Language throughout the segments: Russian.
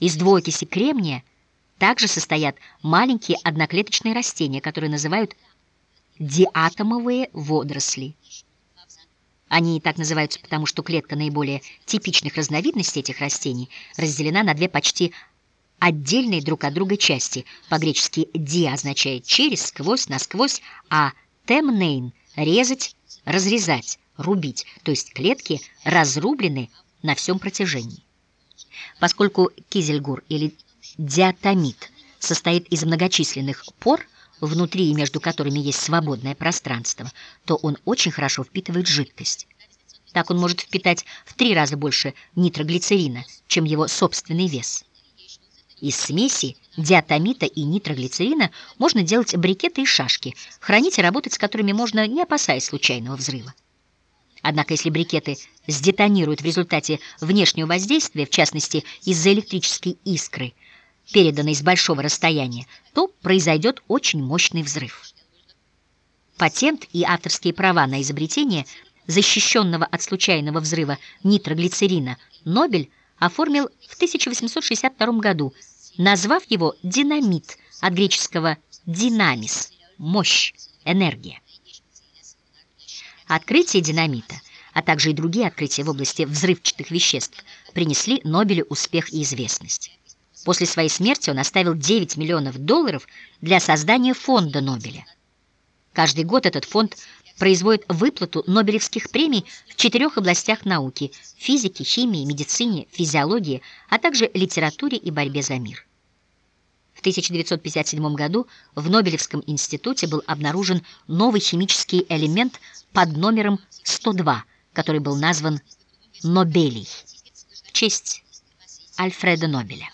Из двуокиси кремния также состоят маленькие одноклеточные растения, которые называют диатомовые водоросли. Они так называются потому, что клетка наиболее типичных разновидностей этих растений разделена на две почти отдельные друг от друга части. По-гречески «ди» означает «через», «сквозь», «насквозь», а «темнейн» — «резать», «разрезать», «рубить», то есть клетки разрублены на всем протяжении. Поскольку кизельгур или диатомит состоит из многочисленных пор, внутри и между которыми есть свободное пространство, то он очень хорошо впитывает жидкость. Так он может впитать в три раза больше нитроглицерина, чем его собственный вес. Из смеси диатомита и нитроглицерина можно делать брикеты и шашки, хранить и работать с которыми можно, не опасаясь случайного взрыва. Однако если брикеты сдетонируют в результате внешнего воздействия, в частности из-за электрической искры, переданной с большого расстояния, то произойдет очень мощный взрыв. Патент и авторские права на изобретение защищенного от случайного взрыва нитроглицерина Нобель оформил в 1862 году, назвав его «динамит» от греческого «динамис» — «мощь», «энергия». Открытие динамита, а также и другие открытия в области взрывчатых веществ принесли Нобелю успех и известность. После своей смерти он оставил 9 миллионов долларов для создания фонда Нобеля. Каждый год этот фонд производит выплату Нобелевских премий в четырех областях науки – физике, химии, медицине, физиологии, а также литературе и борьбе за мир. В 1957 году в Нобелевском институте был обнаружен новый химический элемент под номером 102, который был назван Нобелий в честь Альфреда Нобеля.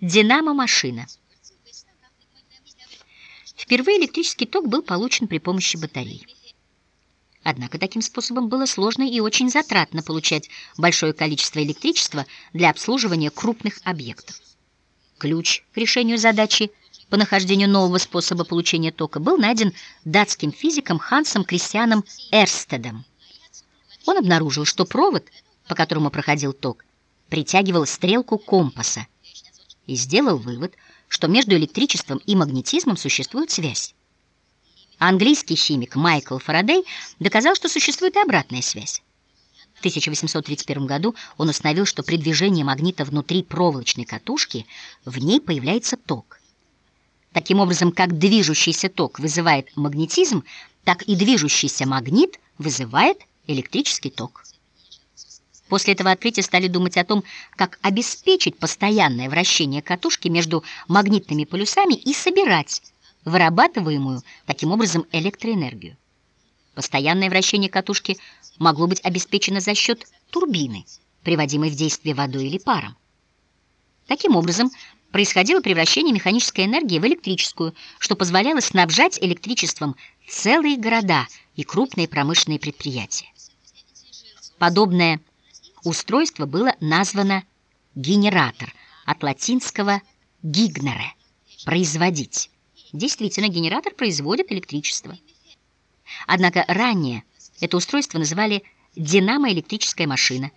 Динамо-машина. Впервые электрический ток был получен при помощи батарей. Однако таким способом было сложно и очень затратно получать большое количество электричества для обслуживания крупных объектов. Ключ к решению задачи по нахождению нового способа получения тока был найден датским физиком Хансом Кристианом Эрстедом. Он обнаружил, что провод, по которому проходил ток, притягивал стрелку компаса и сделал вывод, что между электричеством и магнетизмом существует связь. Английский химик Майкл Фарадей доказал, что существует и обратная связь. В 1831 году он установил, что при движении магнита внутри проволочной катушки в ней появляется ток. Таким образом, как движущийся ток вызывает магнетизм, так и движущийся магнит вызывает электрический ток. После этого открытия стали думать о том, как обеспечить постоянное вращение катушки между магнитными полюсами и собирать вырабатываемую таким образом электроэнергию. Постоянное вращение катушки могло быть обеспечено за счет турбины, приводимой в действие водой или паром. Таким образом, происходило превращение механической энергии в электрическую, что позволяло снабжать электричеством целые города и крупные промышленные предприятия. Подобное устройство было названо генератор от латинского «гигнере» — «производить». Действительно, генератор производит электричество. Однако ранее это устройство называли динамоэлектрическая машина.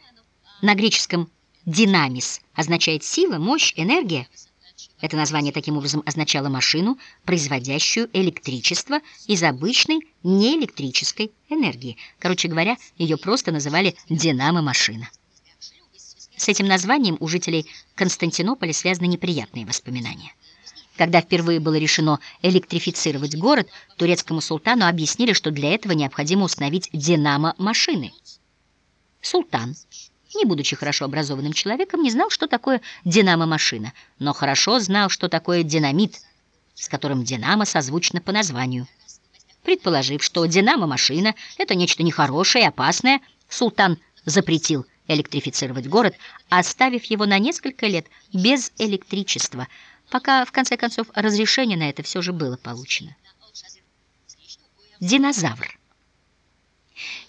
На греческом «динамис» означает сила, мощь, энергия. Это название таким образом означало машину, производящую электричество из обычной неэлектрической энергии. Короче говоря, ее просто называли «динамо-машина». С этим названием у жителей Константинополя связаны неприятные воспоминания. Когда впервые было решено электрифицировать город, турецкому султану объяснили, что для этого необходимо установить динамо-машины. Султан, не будучи хорошо образованным человеком, не знал, что такое динамо-машина, но хорошо знал, что такое динамит, с которым динамо созвучно по названию. Предположив, что динамо-машина — это нечто нехорошее и опасное, султан запретил электрифицировать город, оставив его на несколько лет без электричества — пока, в конце концов, разрешение на это все же было получено. Динозавр.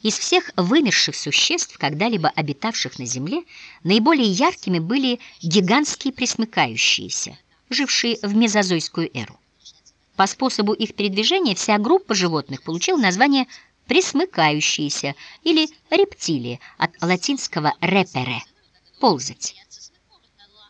Из всех вымерших существ, когда-либо обитавших на Земле, наиболее яркими были гигантские пресмыкающиеся, жившие в мезозойскую эру. По способу их передвижения вся группа животных получила название пресмыкающиеся или рептилии от латинского «репере» ползать.